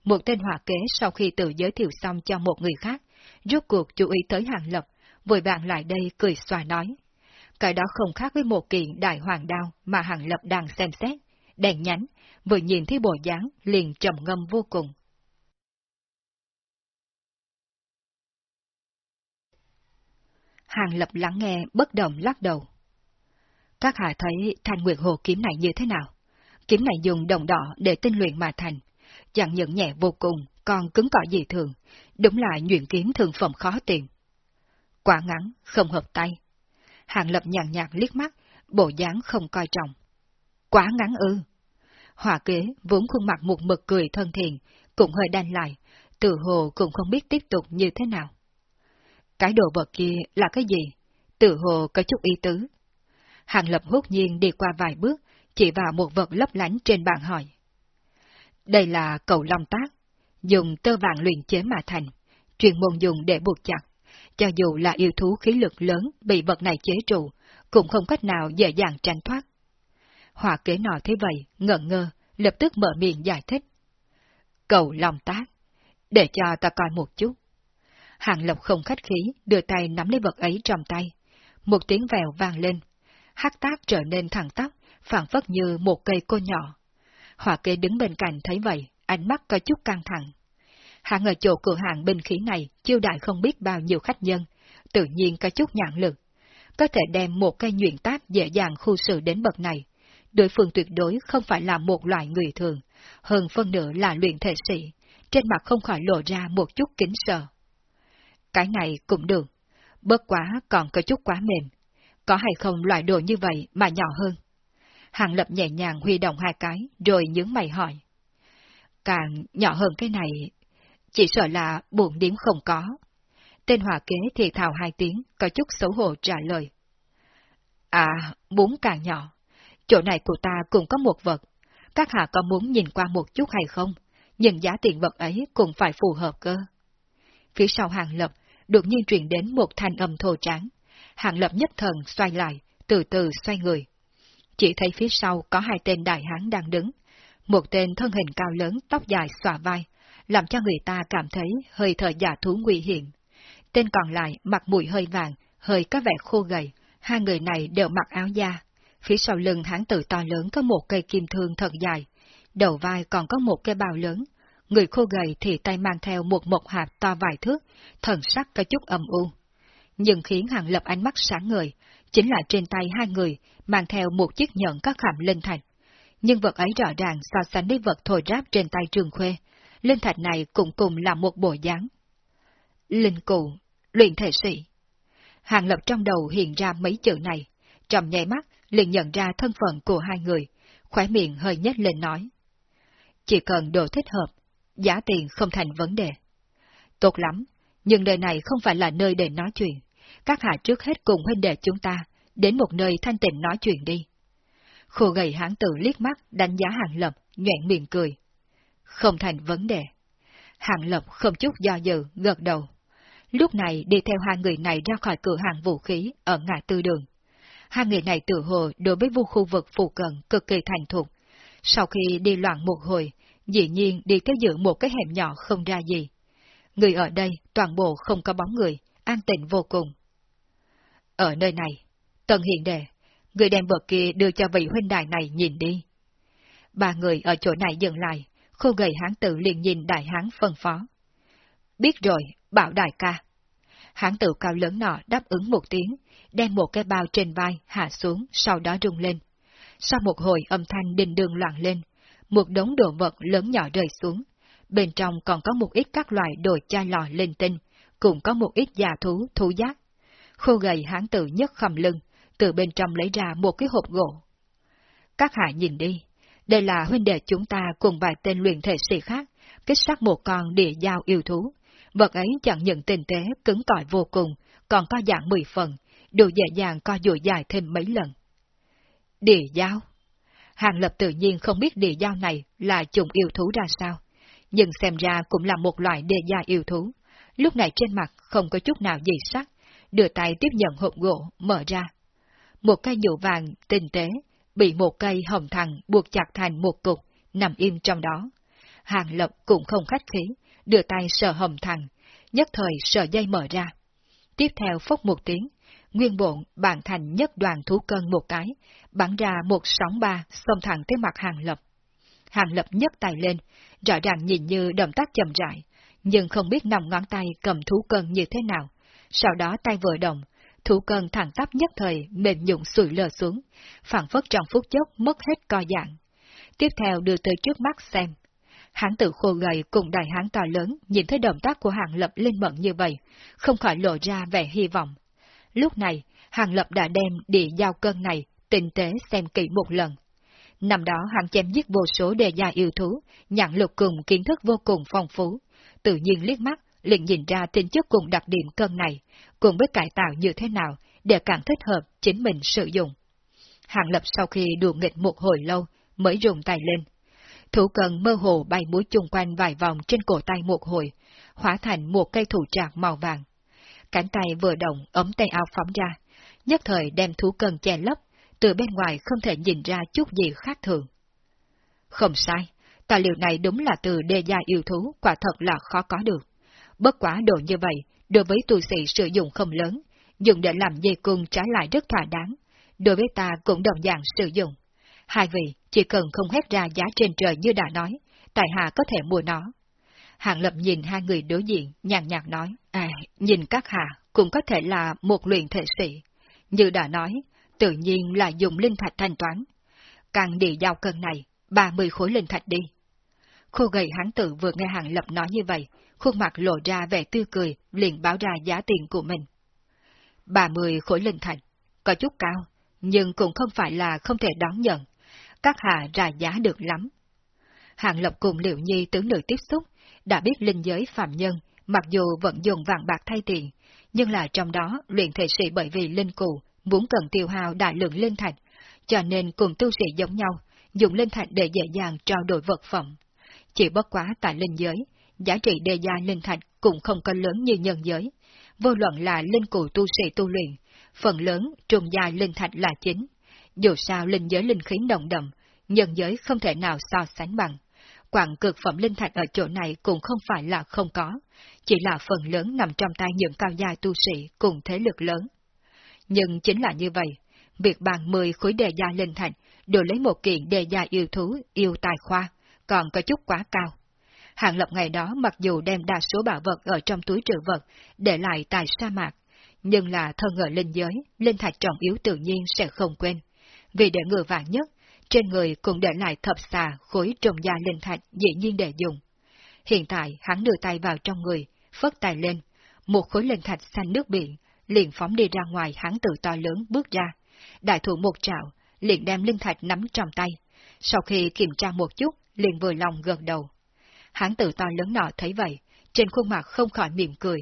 Một tên hỏa kế sau khi tự giới thiệu xong cho một người khác, rốt cuộc chú ý tới hàng lập, vội bạn lại đây cười xòa nói. Cái đó không khác với một kiện đại hoàng đao mà hàng lập đang xem xét, đèn nhánh, vừa nhìn thấy bộ dáng liền trầm ngâm vô cùng. Hàng lập lắng nghe bất động lắc đầu. Các hạ thấy thanh nguyệt hồ kiếm này như thế nào? Kiếm này dùng đồng đỏ để tinh luyện mà thành, chẳng những nhẹ vô cùng, còn cứng cỏi dị thường, đúng là nhuyễn kiếm thường phẩm khó tìm. Quả ngắn, không hợp tay. Hàng lập nhàn nhạt liếc mắt, bộ dáng không coi trọng. Quá ngắn ư. Hòa kế vốn khuôn mặt một mực cười thân thiện, cũng hơi đanh lại, từ hồ cũng không biết tiếp tục như thế nào. Cái đồ vật kia là cái gì? Tự hồ có chút ý tứ. Hàng lập hốt nhiên đi qua vài bước, chỉ vào một vật lấp lánh trên bàn hỏi. Đây là cầu long tác, dùng tơ vàng luyện chế mà thành, truyền môn dùng để buộc chặt. Cho dù là yêu thú khí lực lớn bị vật này chế trụ, cũng không cách nào dễ dàng tránh thoát. hòa kế nọ thế vậy, ngẩn ngơ, lập tức mở miệng giải thích. Cầu long tác, để cho ta coi một chút. Hàng Lộc không khách khí, đưa tay nắm lấy vật ấy trong tay. Một tiếng vèo vang lên. Hắc tác trở nên thẳng tắp, phản phất như một cây côn nhỏ. Hỏa kê đứng bên cạnh thấy vậy, ánh mắt có chút căng thẳng. Hàng ở chỗ cửa hàng binh khí này chiêu đại không biết bao nhiêu khách nhân, tự nhiên có chút nhãn lực. Có thể đem một cây nhuyễn tác dễ dàng khu xử đến bậc này. Đối phương tuyệt đối không phải là một loại người thường, hơn phân nửa là luyện thể sĩ, trên mặt không khỏi lộ ra một chút kính sợ. Cái này cũng được, bớt quá còn có chút quá mềm. Có hay không loại đồ như vậy mà nhỏ hơn? Hàng lập nhẹ nhàng huy động hai cái, rồi nhướng mày hỏi. Càng nhỏ hơn cái này, chỉ sợ là buồn điểm không có. Tên hòa kế thì thào hai tiếng, có chút xấu hổ trả lời. À, muốn càng nhỏ. Chỗ này của ta cũng có một vật. Các hạ có muốn nhìn qua một chút hay không? Nhưng giá tiền vật ấy cũng phải phù hợp cơ. Phía sau hàng lập đột nhiên truyền đến một thanh âm thô tráng. Hạng lập nhất thần xoay lại, từ từ xoay người. Chỉ thấy phía sau có hai tên đại hán đang đứng. Một tên thân hình cao lớn, tóc dài xòa vai, làm cho người ta cảm thấy hơi thở giả thú nguy hiểm. Tên còn lại mặc mũi hơi vàng, hơi có vẻ khô gầy, hai người này đều mặc áo da. Phía sau lưng hán tử to lớn có một cây kim thương thật dài, đầu vai còn có một cái bao lớn. Người khô gầy thì tay mang theo một mộc hạt to vài thước, thần sắc có chút âm u. Nhưng khiến hàng lập ánh mắt sáng người, chính là trên tay hai người mang theo một chiếc nhẫn các khảm linh thạch. Nhưng vật ấy rõ ràng so sánh với vật thổi ráp trên tay trường khuê, linh thạch này cũng cùng là một bộ dáng. Linh cụ, luyện thể sĩ. Hàng lập trong đầu hiện ra mấy chữ này, trong nháy mắt liền nhận ra thân phận của hai người, khóe miệng hơi nhếch lên nói. Chỉ cần đồ thích hợp, giá tiền không thành vấn đề. Tốt lắm, nhưng nơi này không phải là nơi để nói chuyện. Các hạ trước hết cùng huynh đệ chúng ta, đến một nơi thanh tịnh nói chuyện đi. Khô gầy hãng tử liếc mắt đánh giá hàng lập, nhoẹn miệng cười. Không thành vấn đề. Hàng lập không chút do dự, gật đầu. Lúc này đi theo hai người này ra khỏi cửa hàng vũ khí ở ngã tư đường. Hai người này tự hồ đối với vu khu vực phụ cận cực kỳ thành thục. Sau khi đi loạn một hồi, dĩ nhiên đi tới giữa một cái hẻm nhỏ không ra gì. Người ở đây toàn bộ không có bóng người, an tịnh vô cùng. Ở nơi này, Tần Hiện Đề, người đem vật kia đưa cho vị huynh đài này nhìn đi. Ba người ở chỗ này dừng lại, khô gầy hán tử liền nhìn đại hán phân phó. Biết rồi, bảo đại ca. Hán tử cao lớn nọ đáp ứng một tiếng, đem một cái bao trên vai hạ xuống, sau đó rung lên. Sau một hồi âm thanh đình đường loạn lên, một đống đồ vật lớn nhỏ rơi xuống. Bên trong còn có một ít các loại đồ chai lò linh tinh, cũng có một ít già thú, thú giác. Khô gầy hán tử nhấc khầm lưng, từ bên trong lấy ra một cái hộp gỗ. Các hạ nhìn đi, đây là huynh đệ chúng ta cùng vài tên luyện thể sĩ khác, kích sát một con địa giao yêu thú. Vật ấy chẳng những tinh tế, cứng cỏi vô cùng, còn có dạng mười phần, đủ dễ dàng co dùi dài thêm mấy lần. Địa giao Hàng lập tự nhiên không biết địa giao này là chủng yêu thú ra sao, nhưng xem ra cũng là một loại địa gia yêu thú. Lúc này trên mặt không có chút nào dị sắc, đưa tay tiếp nhận hộp gỗ, mở ra. Một cây nhũ vàng tinh tế, bị một cây hồng thằng buộc chặt thành một cục, nằm im trong đó. Hàng lập cũng không khách khí, đưa tay sờ hồng thằng, nhất thời sờ dây mở ra. Tiếp theo phốc một tiếng, nguyên bộn bàn thành nhất đoàn thú cân một cái, bắn ra một sóng ba xông thẳng tới mặt hàng lập. Hàng lập nhấc tay lên, rõ ràng nhìn như động tác chậm rãi, nhưng không biết nòng ngón tay cầm thú cân như thế nào. Sau đó tay vừa động, thú cân thẳng tắp nhất thời mềm nhụng sụi lờ xuống, phản phất trong phút chốc mất hết co dạng. Tiếp theo đưa tới trước mắt xem. Hán tử khô gầy cùng đại hán to lớn nhìn thấy động tác của hàng lập linh mẫn như vậy, không khỏi lộ ra vẻ hy vọng. Lúc này, hàng lập đã đem địa giao cân này tinh tế xem kỹ một lần. Năm đó hắn chém giết vô số đề gia yêu thú, nhận lục cùng kiến thức vô cùng phong phú, tự nhiên liếc mắt liền nhìn ra tính chất cùng đặc điểm cân này, cùng với cải tạo như thế nào để càng thích hợp chính mình sử dụng. Hàng lập sau khi đùa nghịch một hồi lâu mới dùng tay lên. Thủ cần mơ hồ bay múi chung quanh vài vòng trên cổ tay một hồi, hóa thành một cây thủ trạc màu vàng. Cánh tay vừa động ấm tay áo phóng ra, nhất thời đem thú cân che lấp, từ bên ngoài không thể nhìn ra chút gì khác thường. Không sai, tài liệu này đúng là từ đề gia yêu thú, quả thật là khó có được. Bất quá đồ như vậy, đối với tu sĩ sử dụng không lớn, dùng để làm dây cung trái lại rất thỏa đáng. Đối với ta cũng đồng dạng sử dụng. Hai vị, chỉ cần không hét ra giá trên trời như đã nói, tại hạ có thể mua nó. Hạng lập nhìn hai người đối diện, nhàn nhạt nói, à, nhìn các hạ cũng có thể là một luyện thể sĩ. Như đã nói, tự nhiên là dùng linh thạch thanh toán. Càng đi giao cân này, 30 khối linh thạch đi. Khô gầy hán tử vừa nghe Hàng Lập nói như vậy, khuôn mặt lộ ra vẻ tươi cười, liền báo ra giá tiền của mình. 30 khối linh thạch, có chút cao, nhưng cũng không phải là không thể đón nhận. Các hạ ra giá được lắm. Hàng Lập cùng Liệu Nhi tướng nữ tiếp xúc, đã biết linh giới phạm nhân, mặc dù vẫn dùng vàng bạc thay tiền, nhưng là trong đó luyện thể sĩ bởi vì linh cụ muốn cần tiêu hao đại lượng linh thạch, cho nên cùng tu sĩ giống nhau, dùng linh thạch để dễ dàng trao đổi vật phẩm. Chỉ bất quá tại linh giới, giá trị đề gia linh thạch cũng không có lớn như nhân giới. Vô luận là linh cụ tu sĩ tu luyện, phần lớn trùng gia linh thạch là chính. Dù sao linh giới linh khí nồng đậm, nhân giới không thể nào so sánh bằng. Quảng cực phẩm linh thạch ở chỗ này cũng không phải là không có, chỉ là phần lớn nằm trong tay những cao gia tu sĩ cùng thế lực lớn. Nhưng chính là như vậy, việc bàn 10 khối đề gia linh thạch đều lấy một kiện đề gia yêu thú, yêu tài khoa, còn có chút quá cao. Hàng Lập ngày đó mặc dù đem đa số bảo vật ở trong túi trữ vật để lại tại sa mạc, nhưng là thân ở linh giới, linh thạch trọng yếu tự nhiên sẽ không quên. Vì để ngừa vạn nhất, trên người cũng để lại thập xà khối trồng da linh thạch dĩ nhiên để dùng. Hiện tại hắn đưa tay vào trong người, phất tay lên, một khối linh thạch xanh nước biển, liền phóng đi ra ngoài hắn từ to lớn bước ra. Đại thủ một trạo, liền đem linh thạch nắm trong tay. Sau khi kiểm tra một chút, liền vừa lòng gật đầu. Hắn từ to lớn nọ thấy vậy, trên khuôn mặt không khỏi mỉm cười.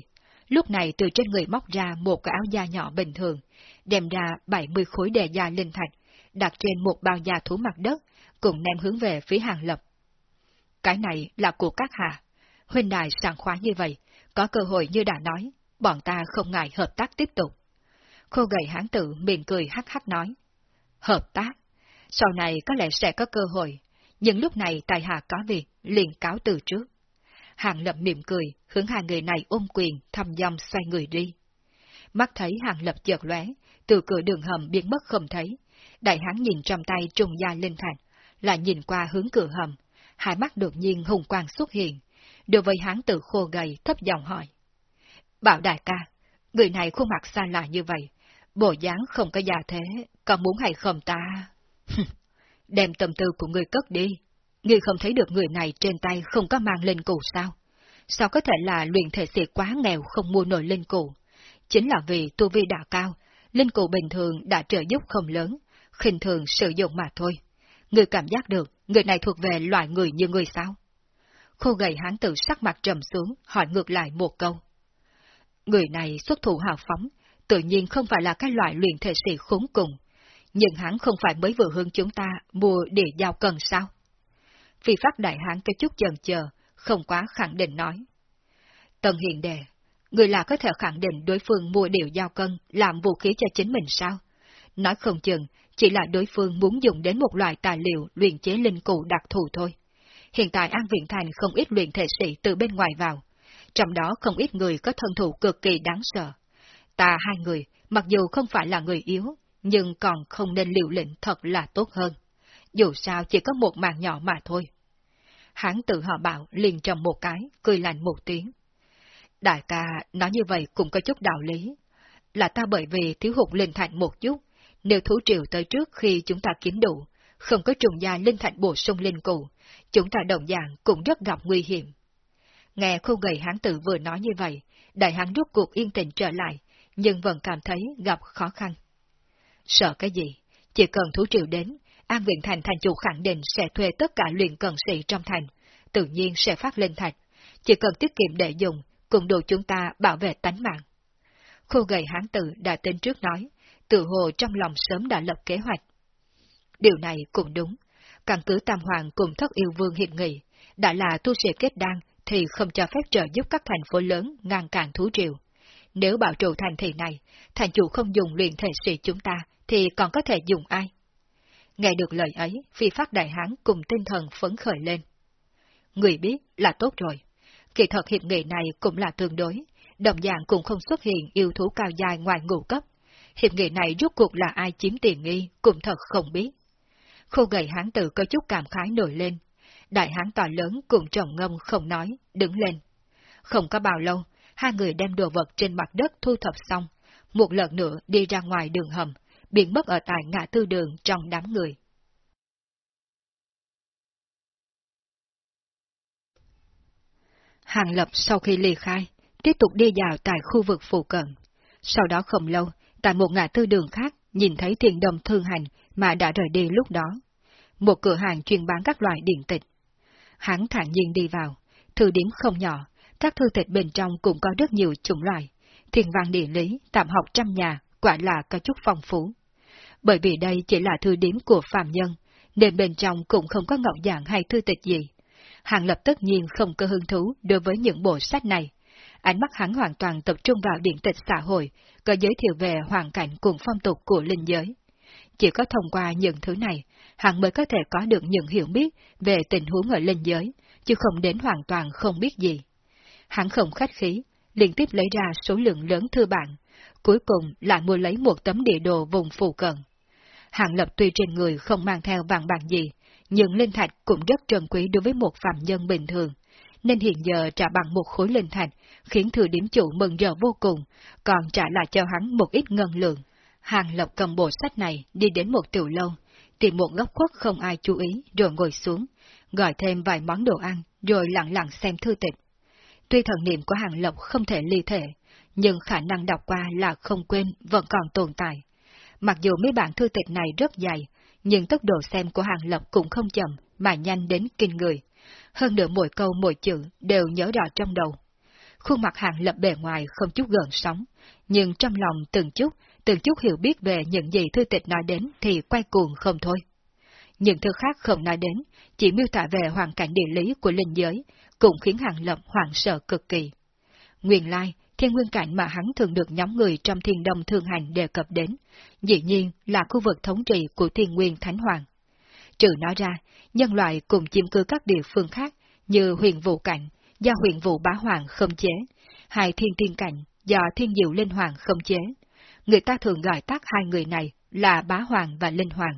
Lúc này từ trên người móc ra một cái áo da nhỏ bình thường, đem ra 70 khối đề da linh thạch, đặt trên một bao da thú mặt đất, cùng ném hướng về phía hàng lập. Cái này là của các hạ. Huynh đài sảng khoái như vậy, có cơ hội như đã nói, bọn ta không ngại hợp tác tiếp tục. Khô gầy hán tử mỉm cười hắc hắc nói. Hợp tác? Sau này có lẽ sẽ có cơ hội, nhưng lúc này tài hạ có việc, liền cáo từ trước. Hàng lập mỉm cười, hướng hai người này ôm quyền, thăm dòng xoay người đi. Mắt thấy hàng lập chợt lóe, từ cửa đường hầm biến mất không thấy. Đại hán nhìn trong tay trùng gia linh thạch, lại nhìn qua hướng cửa hầm, hai mắt đột nhiên hùng quang xuất hiện. Đối với hán tử khô gầy thấp giọng hỏi. Bảo đại ca, người này khuôn mặt xa lạ như vậy, bộ dáng không có già thế, còn muốn hay không ta? Đem tâm tư của người cất đi. người không thấy được người này trên tay không có mang linh cụ sao? Sao có thể là luyện thể sĩ quá nghèo không mua nổi linh cụ? Chính là vì tu vi đã cao, linh cụ bình thường đã trợ giúp không lớn, khinh thường sử dụng mà thôi. Người cảm giác được người này thuộc về loại người như người sao? Khô gầy hán tử sắc mặt trầm xuống, hỏi ngược lại một câu. Người này xuất thủ hào phóng, tự nhiên không phải là cái loại luyện thể sĩ khốn cùng, nhưng hắn không phải mới vừa hướng chúng ta mua để giao cần sao? Phi pháp đại hán cái chút chần chờ, không quá khẳng định nói. Tần hiện đề, người là có thể khẳng định đối phương mua điều giao cân làm vũ khí cho chính mình sao? Nói không chừng, chỉ là đối phương muốn dùng đến một loại tài liệu luyện chế linh cụ đặc thù thôi. Hiện tại An Viện Thành không ít luyện thể sĩ từ bên ngoài vào, trong đó không ít người có thân thủ cực kỳ đáng sợ. Ta hai người, mặc dù không phải là người yếu, nhưng còn không nên liều lĩnh thật là tốt hơn. Dù sao chỉ có một màn nhỏ mà thôi. Hắn tự họ bảo liền trầm một cái, cười lạnh một tiếng. Đại ca nói như vậy cũng có chút đạo lý. Là ta bởi vì thiếu hụt linh thạch một chút, nếu thú triều tới trước khi chúng ta kiếm đủ, không có trùng gia linh thạch bổ sung linh cụ, chúng ta đồng dạng cũng rất gặp nguy hiểm. Nghe khô gầy hán tử vừa nói như vậy, đại hán rút cuộc yên tĩnh trở lại, nhưng vẫn cảm thấy gặp khó khăn. Sợ cái gì? Chỉ cần thú triều đến, An Viện Thành thành chủ khẳng định sẽ thuê tất cả luyện cần sĩ trong thành, tự nhiên sẽ phát lên thạch. Chỉ cần tiết kiệm để dùng, cùng đủ chúng ta bảo vệ tánh mạng. Khô gầy hán tử đã tên trước nói, tự hồ trong lòng sớm đã lập kế hoạch. Điều này cũng đúng. Căn cứ Tam Hoàng cùng thất yêu vương hiệp nghị, đã là tu sĩ kết đan thì không cho phép trợ giúp các thành phố lớn ngăn cản thú triều. Nếu bảo trụ thành thị này, thành chủ không dùng luyện thể sĩ chúng ta, thì còn có thể dùng ai? Nghe được lời ấy, phi phát đại hán cùng tinh thần phấn khởi lên. Người biết là tốt rồi. Kỳ thật hiệp nghị này cũng là tương đối, đồng dạng cũng không xuất hiện yêu thú cao dài ngoài ngũ cấp. Hiệp nghị này rốt cuộc là ai chiếm tiền nghi, cũng thật không biết. Khô gầy hán tử có chút cảm khái nổi lên. Đại hán to lớn cùng trồng ngâm không nói, đứng lên. Không có bao lâu, hai người đem đồ vật trên mặt đất thu thập xong, một lần nữa đi ra ngoài đường hầm, biến mất ở tại ngã tư đường trong đám người. Hàng Lập sau khi ly khai, tiếp tục đi dạo tại khu vực phụ cận. Sau đó không lâu, tại một ngã tư đường khác, nhìn thấy thiền đồng thương hành mà đã rời đi lúc đó. Một cửa hàng chuyên bán các loại điện tịch. Hắn thản nhiên đi vào, thư điểm không nhỏ, các thư tịch bên trong cũng có rất nhiều chủng loại. Thiền văn địa lý, tạm học trăm nhà, quả là có chút phong phú. Bởi vì đây chỉ là thư điểm của phạm nhân, nên bên trong cũng không có ngọc dạng hay thư tịch gì. Hàng lập tất nhiên không có hứng thú đối với những bộ sách này. Ánh mắt hắn hoàn toàn tập trung vào điện tịch xã hội, có giới thiệu về hoàn cảnh cùng phong tục của linh giới. Chỉ có thông qua những thứ này, hắn mới có thể có được những hiểu biết về tình huống ở linh giới, chứ không đến hoàn toàn không biết gì. Hắn không khách khí, liên tiếp lấy ra số lượng lớn thư bản, cuối cùng lại mua lấy một tấm địa đồ vùng phù cận. hạng lập tuy trên người không mang theo vàng bạc gì, nhưng linh thạch cũng rất trân quý đối với một phạm nhân bình thường, nên hiện giờ trả bằng một khối linh thạch, khiến thừa điểm chủ mừng rỡ vô cùng, còn trả lại cho hắn một ít ngân lượng. Hàng lộc cầm bộ sách này đi đến một tiểu lâu, tìm một góc khuất không ai chú ý rồi ngồi xuống, gọi thêm vài món đồ ăn rồi lặng lặng xem thư tịch. Tuy thần niệm của Hàng lộc không thể ly thể, nhưng khả năng đọc qua là không quên vẫn còn tồn tại. Mặc dù mấy bản thư tịch này rất dài, nhưng tốc độ xem của Hàng Lập cũng không chậm, mà nhanh đến kinh người. Hơn nữa mỗi câu mỗi chữ đều nhớ rõ trong đầu. Khuôn mặt hạng Lập bề ngoài không chút gần sóng, nhưng trong lòng từng chút, từng chút hiểu biết về những gì thư tịch nói đến thì quay cuồng không thôi. Những thứ khác không nói đến, chỉ miêu tả về hoàn cảnh địa lý của linh giới, cũng khiến hạng Lập hoảng sợ cực kỳ. Nguyên lai, thiên nguyên cảnh mà hắn thường được nhóm người trong thiên đông thương hành đề cập đến, dĩ nhiên là khu vực thống trị của thiên nguyên thánh hoàng. Trừ nói ra, nhân loại cùng chiếm cư các địa phương khác như huyền vụ cảnh, do huyền vụ bá hoàng không chế, hay thiên tiên cảnh, do thiên diệu linh hoàng không chế. Người ta thường gọi tắt hai người này là bá hoàng và linh hoàng.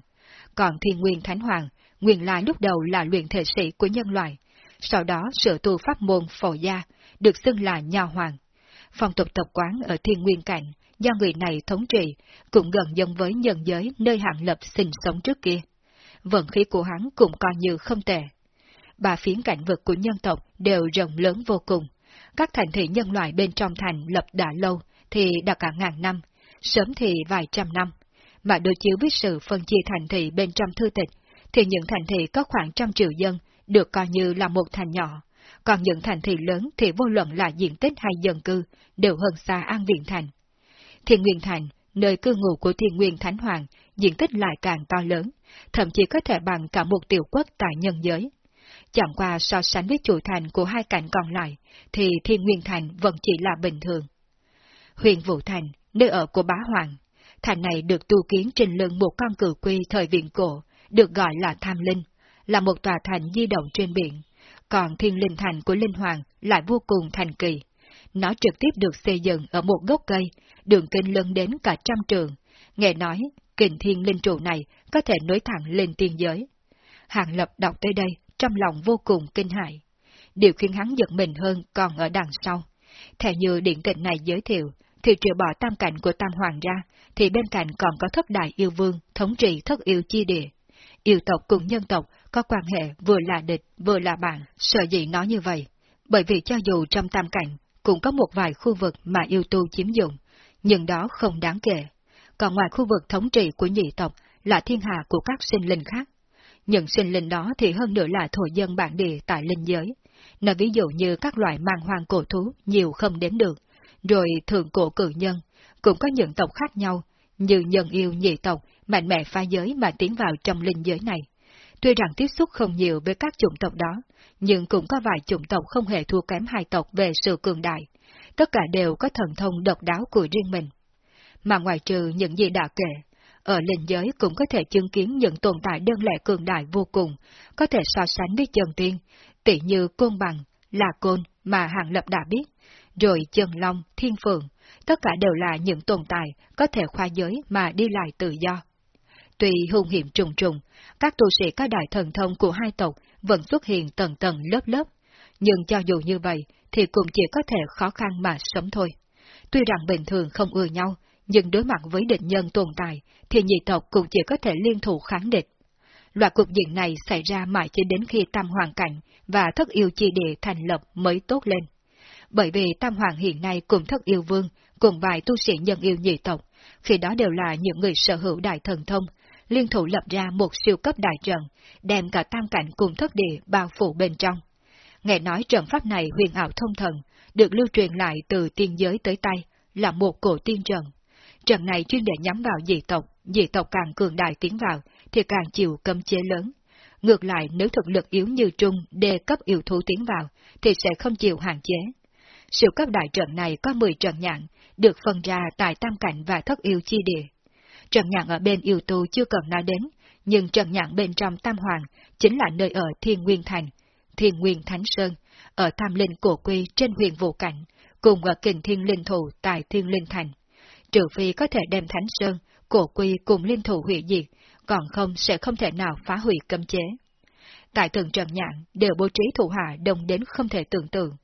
Còn thiên nguyên thánh hoàng, nguyên lai lúc đầu là luyện thể sĩ của nhân loại, sau đó sửa tu pháp môn phổ gia, được xưng là nho hoàng. Phong tục tập quán ở thiên nguyên cảnh, do người này thống trị, cũng gần giống với nhân giới nơi hạng lập sinh sống trước kia. Vận khí của hắn cũng coi như không tệ. Ba phiến cảnh vực của nhân tộc đều rộng lớn vô cùng. Các thành thị nhân loại bên trong thành lập đã lâu thì đã cả ngàn năm, sớm thì vài trăm năm. Mà đối chiếu với sự phân chia thành thị bên trong thư tịch, thì những thành thị có khoảng trăm triệu dân được coi như là một thành nhỏ, còn những thành thị lớn thì vô luận là diện tích hay dân cư, đều hơn xa An Viện Thành. Thiên Nguyên Thành, nơi cư ngụ của Thiên Nguyên Thánh Hoàng, diện tích lại càng to lớn, thậm chí có thể bằng cả một tiểu quốc tại nhân giới. Chẳng qua so sánh với chủ thành của hai cảnh còn lại, thì Thiên Nguyên Thành vẫn chỉ là bình thường. Huyền Vũ Thành, nơi ở của bá hoàng. Thành này được tu kiến trên lưng một con cử quy thời viện cổ, được gọi là Tham Linh, là một tòa thành di động trên biển. Còn Thiên Linh Thành của Linh Hoàng lại vô cùng thành kỳ. Nó trực tiếp được xây dựng ở một gốc cây, đường kinh lân đến cả trăm trường. Nghe nói, kình thiên linh trụ này có thể nối thẳng lên tiên giới. Hàng Lập đọc tới đây, trong lòng vô cùng kinh hại. Điều khiến hắn giật mình hơn còn ở đằng sau. Theo như điện tịnh này giới thiệu, thì trừ bỏ tam cảnh của tam hoàng ra, thì bên cạnh còn có thất đại yêu vương, thống trị thất yêu chi địa. Yêu tộc cùng nhân tộc có quan hệ vừa là địch vừa là bạn, sợ gì nói như vậy. Bởi vì cho dù trong tam cảnh, cũng có một vài khu vực mà yêu tu chiếm dụng, nhưng đó không đáng kể. Còn ngoài khu vực thống trị của nhị tộc là thiên hạ của các sinh linh khác. Những sinh linh đó thì hơn nữa là thổ dân bản địa tại linh giới. Nói ví dụ như các loại mang hoang cổ thú nhiều không đến được, rồi thượng cổ cử nhân, cũng có những tộc khác nhau, như nhân yêu nhị tộc, mạnh mẽ pha giới mà tiến vào trong linh giới này. Tuy rằng tiếp xúc không nhiều với các chủng tộc đó, nhưng cũng có vài chủng tộc không hề thua kém hai tộc về sự cường đại. Tất cả đều có thần thông độc đáo của riêng mình. Mà ngoài trừ những gì đã kể, ở linh giới cũng có thể chứng kiến những tồn tại đơn lẻ cường đại vô cùng, có thể so sánh với chân tiên, tỷ như côn bằng, là côn mà Hàng Lập đã biết, rồi chân long, thiên phượng, tất cả đều là những tồn tại có thể khoa giới mà đi lại tự do. Tuy hung hiểm trùng trùng, các tu sĩ các đại thần thông của hai tộc vẫn xuất hiện tầng tầng lớp lớp, nhưng cho dù như vậy thì cũng chỉ có thể khó khăn mà sống thôi. Tuy rằng bình thường không ưa nhau, nhưng đối mặt với địch nhân tồn tại thì nhị tộc cũng chỉ có thể liên thủ kháng địch. Loại cục diện này xảy ra mãi cho đến khi tam hoàng cảnh và thất yêu chi địa thành lập mới tốt lên. Bởi vì tam hoàng hiện nay cùng thất yêu vương, cùng vài tu sĩ nhân yêu nhị tộc, khi đó đều là những người sở hữu đại thần thông, liên thủ lập ra một siêu cấp đại trận, đem cả tam cảnh cùng thất địa bao phủ bên trong. Nghe nói trận pháp này huyền ảo thông thần, được lưu truyền lại từ tiên giới tới tay, là một cổ tiên trận. Trận này chuyên để nhắm vào dị tộc, dị tộc càng cường đại tiến vào, thì càng chịu cấm chế lớn. Ngược lại nếu thực lực yếu như trung, đề cấp yêu thú tiến vào, thì sẽ không chịu hạn chế. Siêu cấp đại trận này có 10 trận nhạn, được phân ra tại tam cảnh và thất yêu chi địa. Trận nhạn ở bên yêu tu chưa cần nói đến, nhưng trận nhạn bên trong tam hoàng chính là nơi ở Thiên Nguyên Thành, Thiên Nguyên Thánh Sơn, ở Tam Linh Cổ Quy trên huyền Vũ Cảnh, cùng ở kình Thiên Linh Thủ tại Thiên Linh Thành trừ phi có thể đem Thánh Sơn, cổ quy cùng liên thủ hủy diệt, còn không sẽ không thể nào phá hủy cấm chế. Tại tường Trần Nhạn đều bố trí thủ hạ đông đến không thể tưởng tượng.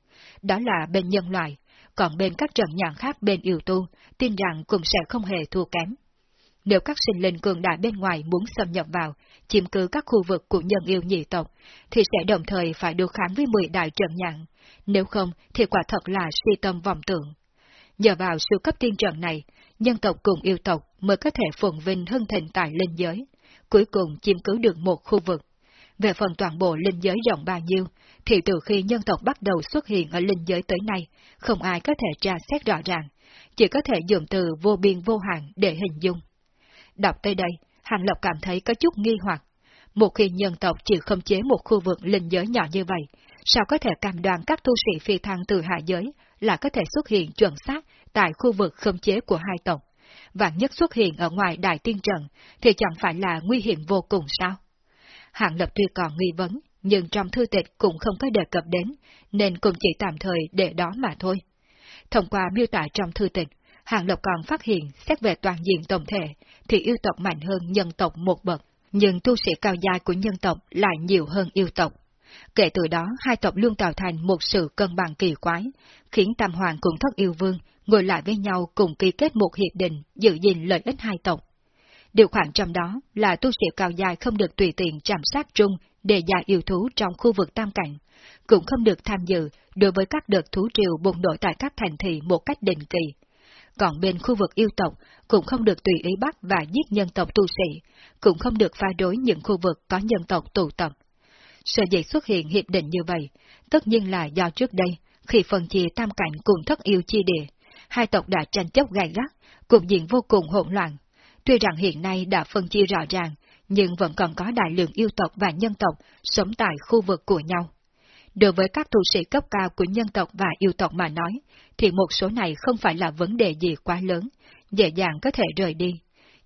Đó là bên nhân loại, còn bên các Trần Nhạn khác bên yêu tu, tin rằng cũng sẽ không hề thua kém. Nếu các sinh linh cường đại bên ngoài muốn xâm nhập vào, chiếm cứ các khu vực của nhân yêu nhị tộc, thì sẽ đồng thời phải đối kháng với mười đại trận nhạn. Nếu không, thì quả thật là suy tâm vọng tưởng. Nhờ vào siêu cấp tiên trận này, nhân tộc cùng yêu tộc mới có thể phồn vinh hưng thịnh tại linh giới, cuối cùng chiếm cứ được một khu vực. Về phần toàn bộ linh giới rộng bao nhiêu, thì từ khi nhân tộc bắt đầu xuất hiện ở linh giới tới nay, không ai có thể tra xét rõ ràng, chỉ có thể dùng từ vô biên vô hạn để hình dung. Đọc tới đây, Hàng Lộc cảm thấy có chút nghi hoặc. Một khi nhân tộc chỉ khống chế một khu vực linh giới nhỏ như vậy, sao có thể cam đoan các tu sĩ phi thăng từ hạ giới là có thể xuất hiện chuẩn xác tại khu vực khống chế của hai tộc? Vạn nhất xuất hiện ở ngoài đại tiên trận, thì chẳng phải là nguy hiểm vô cùng sao? Hạng Lập tuy còn nghi vấn, nhưng trong thư tịch cũng không có đề cập đến, nên cũng chỉ tạm thời để đó mà thôi. Thông qua miêu tả trong thư tịch, Hàng Lập còn phát hiện xét về toàn diện tổng thể, thì yêu tộc mạnh hơn nhân tộc một bậc, nhưng tu sĩ cao dài của nhân tộc lại nhiều hơn yêu tộc. Kể từ đó, hai tộc luôn tạo thành một sự cân bằng kỳ quái, khiến Tam Hoàng cùng thất yêu vương ngồi lại với nhau cùng ký kết một hiệp định giữ gìn lợi ích hai tộc. Điều khoản trong đó là tu sĩ cao dài không được tùy tiện chạm sát trung để dài yêu thú trong khu vực tam cảnh, cũng không được tham dự đối với các đợt thú triều bùng nổ tại các thành thị một cách định kỳ. Còn bên khu vực yêu tộc cũng không được tùy ý bắt và giết nhân tộc tu sĩ, cũng không được pha đối những khu vực có nhân tộc tụ tập. Sở dĩ xuất hiện hiệp định như vậy, tất nhiên là do trước đây, khi phân chia tam cảnh cùng thất yêu chi địa, hai tộc đã tranh chấp gai gắt, cục diện vô cùng hỗn loạn. Tuy rằng hiện nay đã phân chia rõ ràng, nhưng vẫn còn có đại lượng yêu tộc và nhân tộc sống tại khu vực của nhau. Đối với các tu sĩ cấp cao của nhân tộc và yêu tộc mà nói, thì một số này không phải là vấn đề gì quá lớn, dễ dàng có thể rời đi.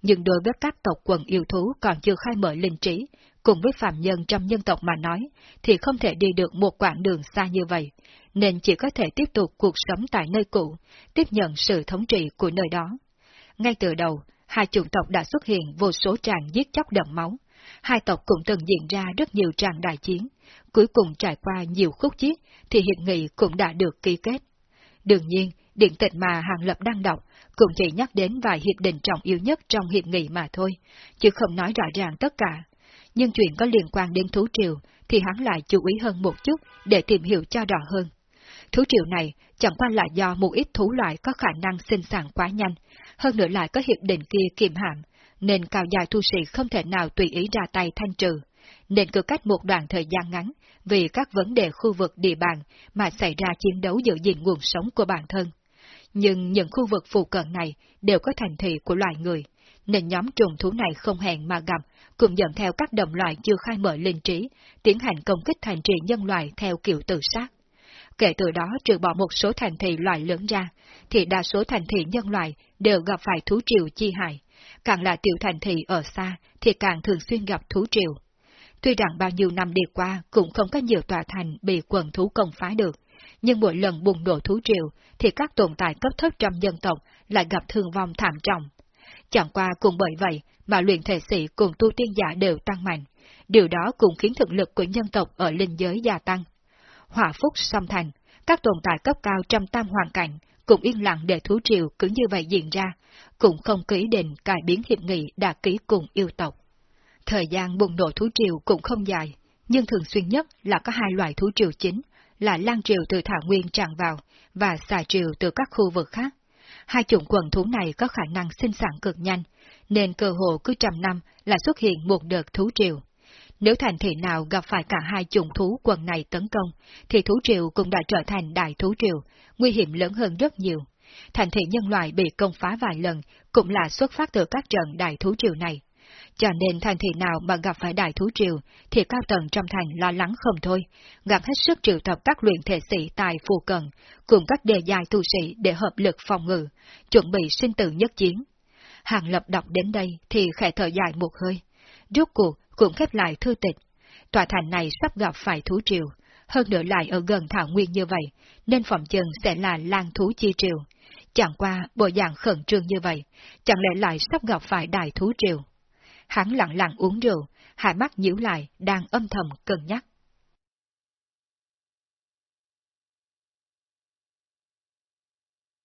Nhưng đối với các tộc quần yêu thú còn chưa khai mở linh trí, cùng với phạm nhân trong nhân tộc mà nói, thì không thể đi được một quãng đường xa như vậy, nên chỉ có thể tiếp tục cuộc sống tại nơi cũ, tiếp nhận sự thống trị của nơi đó. Ngay từ đầu, hai chủng tộc đã xuất hiện vô số tràng giết chóc đậm máu. Hai tộc cũng từng diễn ra rất nhiều tràng đại chiến, cuối cùng trải qua nhiều khúc chiết thì hiệp nghị cũng đã được ký kết. Đương nhiên, điện tịch mà Hàng Lập đang đọc cũng chỉ nhắc đến vài hiệp định trọng yếu nhất trong hiệp nghị mà thôi, chứ không nói rõ ràng tất cả. Nhưng chuyện có liên quan đến thú triều thì hắn lại chú ý hơn một chút để tìm hiểu cho rõ hơn. Thú triều này chẳng qua là do một ít thú loại có khả năng sinh sản quá nhanh, hơn nữa lại có hiệp định kia kiềm hãm, nên cao dài thu sĩ không thể nào tùy ý ra tay thanh trừ, nên cứ cách một đoạn thời gian ngắn, vì các vấn đề khu vực địa bàn mà xảy ra chiến đấu giữ gìn nguồn sống của bản thân. Nhưng những khu vực phụ cận này đều có thành thị của loài người, nên nhóm trùng thú này không hẹn mà gặp, cùng dẫn theo các đồng loại chưa khai mở linh trí, tiến hành công kích thành trì nhân loại theo kiểu tự sát. Kể từ đó trừ bỏ một số thành thị loại lớn ra, thì đa số thành thị nhân loại đều gặp phải thú triều chi hại. Càng là tiểu thành thị ở xa thì càng thường xuyên gặp thú triều. Tuy rằng bao nhiêu năm đi qua cũng không có nhiều tòa thành bị quần thú công phá được, nhưng mỗi lần bùng nổ thú triều thì các tồn tại cấp thấp trong dân tộc lại gặp thương vong thảm trọng. Chẳng qua cùng bởi vậy mà luyện thể sĩ cùng tu tiên giả đều tăng mạnh, điều đó cũng khiến thực lực của nhân tộc ở linh giới gia tăng. Hỏa phúc song thành, các tồn tại cấp cao trong tam hoàn cảnh cũng yên lặng để thú triều cứ như vậy diễn ra, cũng không ký định cải biến hiệp nghị đã ký cùng yêu tộc. Thời gian bùng nổ thú triều cũng không dài, nhưng thường xuyên nhất là có hai loại thú triều chính, là lan triều từ thảo nguyên tràn vào và xà triều từ các khu vực khác. Hai chủng quần thú này có khả năng sinh sản cực nhanh, nên cơ hồ cứ trăm năm là xuất hiện một đợt thú triều. Nếu thành thị nào gặp phải cả hai chủng thú quần này tấn công, thì thú triều cũng đã trở thành đại thú triều, nguy hiểm lớn hơn rất nhiều. Thành thị nhân loại bị công phá vài lần cũng là xuất phát từ các trận đại thú triều này. Cho nên thành thị nào mà gặp phải đại thú triều, thì cao tầng trong thành lo lắng không thôi, gặp hết sức triệu tập các luyện thể sĩ tại phù cận, cùng các đề dài tu sĩ để hợp lực phòng ngự, chuẩn bị sinh tử nhất chiến. Hàng lập đọc đến đây thì khẽ thở dài một hơi. Rốt cuộc cũng khép lại thư tịch. Tòa thành này sắp gặp phải thú triều, hơn nữa lại ở gần thảo nguyên như vậy, nên phòng chừng sẽ là lan thú chi triều. Chẳng qua bộ dạng khẩn trương như vậy, chẳng lẽ lại sắp gặp phải đại thú triều. Hắn lặng lặng uống rượu, hai mắt nhíu lại, đang âm thầm cân nhắc.